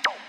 Bye.